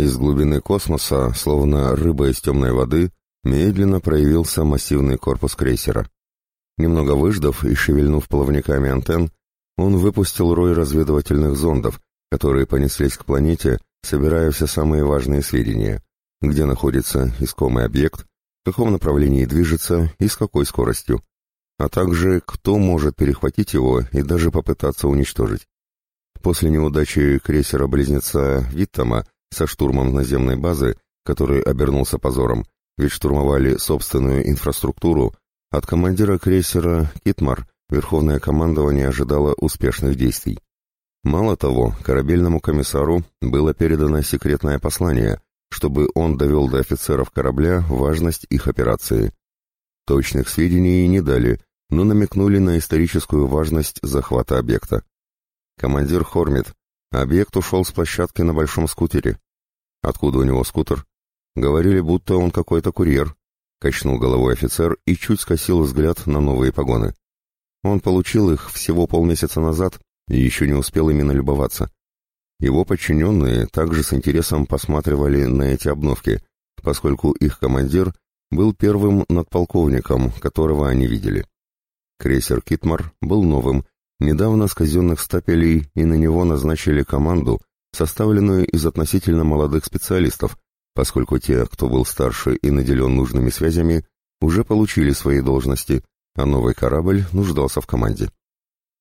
Из глубины космоса, словно рыба из темной воды, медленно проявился массивный корпус крейсера. Немного выждав и шевельнув плавниками антенн, он выпустил рой разведывательных зондов, которые понеслись к планете, собирая все самые важные сведения, где находится искомый объект, в каком направлении движется и с какой скоростью, а также кто может перехватить его и даже попытаться уничтожить. После неудачи крейсера-близнеца Виттама со штурмом наземной базы, который обернулся позором, ведь штурмовали собственную инфраструктуру, от командира крейсера «Китмар» Верховное командование ожидало успешных действий. Мало того, корабельному комиссару было передано секретное послание, чтобы он довел до офицеров корабля важность их операции. Точных сведений не дали, но намекнули на историческую важность захвата объекта. Командир Хормит, объект ушел с площадки на большом скутере. Откуда у него скутер? Говорили, будто он какой-то курьер. Качнул головой офицер и чуть скосил взгляд на новые погоны. Он получил их всего полмесяца назад и еще не успел именно любоваться. Его подчиненные также с интересом посматривали на эти обновки, поскольку их командир был первым надполковником, которого они видели. Крейсер «Китмар» был новым, недавно с казенных стапелей, и на него назначили команду, составленную из относительно молодых специалистов, поскольку те, кто был старше и наделен нужными связями, уже получили свои должности, а новый корабль нуждался в команде.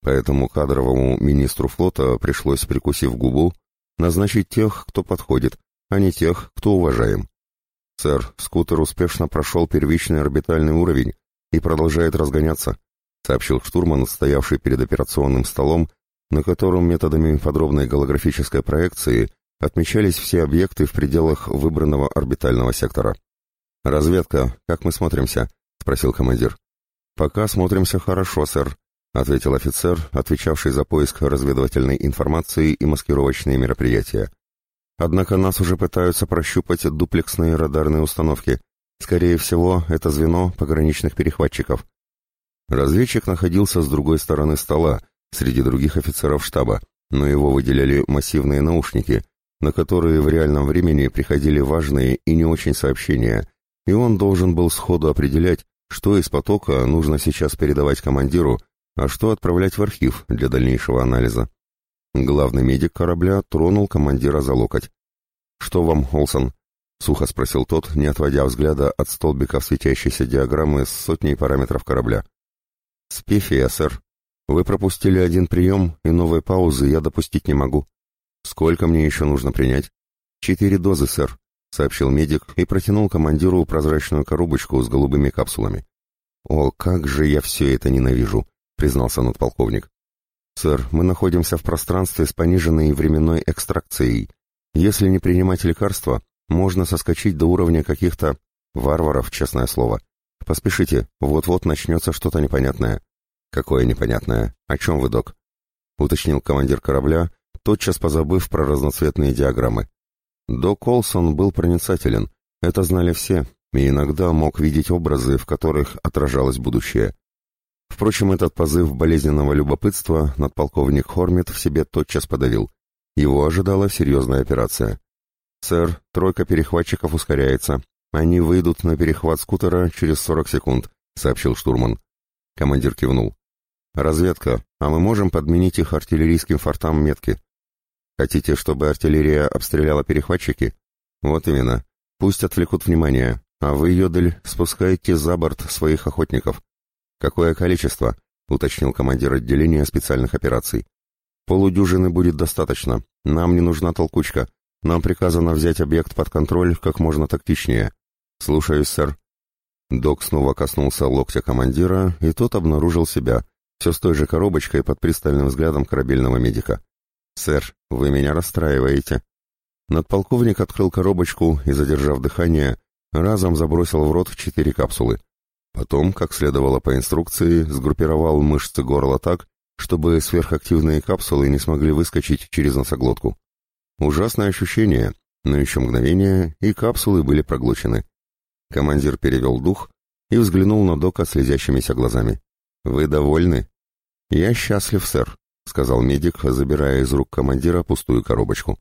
Поэтому кадровому министру флота пришлось, прикусив губу, назначить тех, кто подходит, а не тех, кто уважаем. Сэр, скутер успешно прошел первичный орбитальный уровень и продолжает разгоняться, сообщил штурман, стоявший перед операционным столом, на котором методами подробной голографической проекции отмечались все объекты в пределах выбранного орбитального сектора. «Разведка, как мы смотримся?» — спросил командир. «Пока смотримся хорошо, сэр», — ответил офицер, отвечавший за поиск разведывательной информации и маскировочные мероприятия. «Однако нас уже пытаются прощупать дуплексные радарные установки. Скорее всего, это звено пограничных перехватчиков». Разведчик находился с другой стороны стола, среди других офицеров штаба, но его выделяли массивные наушники, на которые в реальном времени приходили важные и не очень сообщения, и он должен был сходу определять, что из потока нужно сейчас передавать командиру, а что отправлять в архив для дальнейшего анализа. Главный медик корабля тронул командира за локоть. «Что вам, Олсон?» — сухо спросил тот, не отводя взгляда от столбиков светящейся диаграммы с сотней параметров корабля. «Спефия, сэр. Вы пропустили один прием, и новой паузы я допустить не могу. Сколько мне еще нужно принять?» «Четыре дозы, сэр. — сообщил медик и протянул командиру прозрачную коробочку с голубыми капсулами. «О, как же я все это ненавижу!» — признался надполковник. «Сэр, мы находимся в пространстве с пониженной временной экстракцией. Если не принимать лекарства, можно соскочить до уровня каких-то варваров, честное слово. Поспешите, вот-вот начнется что-то непонятное». «Какое непонятное? О чем вы, док?» — уточнил командир корабля, тотчас позабыв про разноцветные диаграммы. До Колсон был проницателен, это знали все, и иногда мог видеть образы, в которых отражалось будущее. Впрочем, этот позыв болезненного любопытства надполковник Хормит в себе тотчас подавил. Его ожидала серьезная операция. «Сэр, тройка перехватчиков ускоряется. Они выйдут на перехват скутера через 40 секунд», — сообщил штурман. Командир кивнул. «Разведка, а мы можем подменить их артиллерийским фортам метки?» Хотите, чтобы артиллерия обстреляла перехватчики? Вот именно. Пусть отвлекут внимание, а вы, Йодель, спускайте за борт своих охотников. Какое количество? уточнил командир отделения специальных операций. Полудюжины будет достаточно. Нам не нужна толкучка. Нам приказано взять объект под контроль как можно тактичнее. Слушаюсь, сэр. Док снова коснулся локтя командира, и тот обнаружил себя, все с той же коробочкой под пристальным взглядом корабельного медика. «Сэр, вы меня расстраиваете». Надполковник открыл коробочку и, задержав дыхание, разом забросил в рот четыре капсулы. Потом, как следовало по инструкции, сгруппировал мышцы горла так, чтобы сверхактивные капсулы не смогли выскочить через носоглотку. Ужасное ощущение, но еще мгновение, и капсулы были проглочены. Командир перевел дух и взглянул на Дока слезящимися глазами. «Вы довольны?» «Я счастлив, сэр», — сказал медик, забирая из рук командира пустую коробочку.